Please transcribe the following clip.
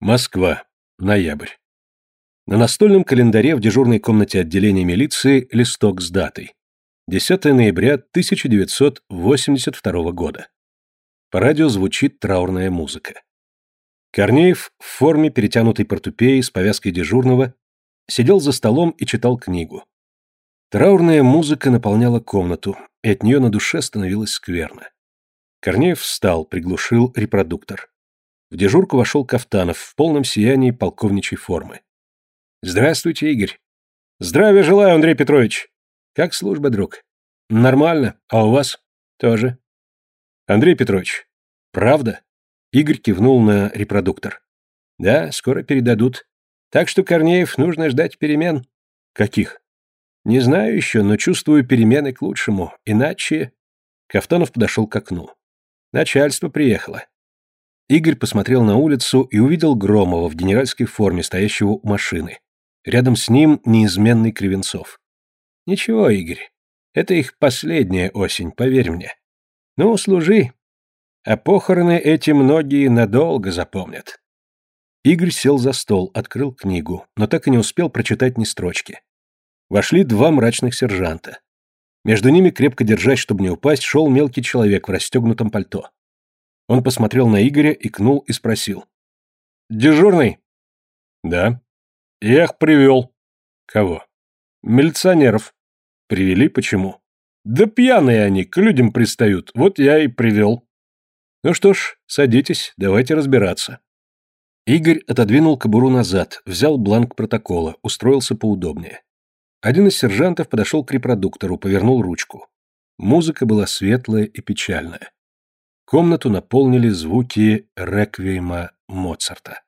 Москва. Ноябрь. На настольном календаре в дежурной комнате отделения милиции листок с датой. 10 ноября 1982 года. По радио звучит траурная музыка. Корнеев в форме перетянутой портупеи с повязкой дежурного сидел за столом и читал книгу. Траурная музыка наполняла комнату, и от нее на душе становилось скверно. Корнеев встал, приглушил репродуктор. В дежурку вошел Кафтанов в полном сиянии полковничьей формы. «Здравствуйте, Игорь». «Здравия желаю, Андрей Петрович». «Как служба, друг?» «Нормально. А у вас?» «Тоже». «Андрей Петрович, правда?» Игорь кивнул на репродуктор. «Да, скоро передадут. Так что, Корнеев, нужно ждать перемен». «Каких?» «Не знаю еще, но чувствую перемены к лучшему. Иначе...» Кафтанов подошел к окну. «Начальство приехало. Игорь посмотрел на улицу и увидел Громова в генеральской форме, стоящего у машины. Рядом с ним неизменный Кривенцов. «Ничего, Игорь, это их последняя осень, поверь мне. Ну, служи. А похороны эти многие надолго запомнят». Игорь сел за стол, открыл книгу, но так и не успел прочитать ни строчки. Вошли два мрачных сержанта. Между ними, крепко держась, чтобы не упасть, шел мелкий человек в расстегнутом пальто. Он посмотрел на Игоря, икнул и спросил. «Дежурный?» «Да». «Я их привел». «Кого?» «Милиционеров». «Привели? Почему?» «Да пьяные они, к людям пристают. Вот я и привел». «Ну что ж, садитесь, давайте разбираться». Игорь отодвинул кобуру назад, взял бланк протокола, устроился поудобнее. Один из сержантов подошел к репродуктору, повернул ручку. Музыка была светлая и печальная. Комнату наполнили звуки реквиема Моцарта.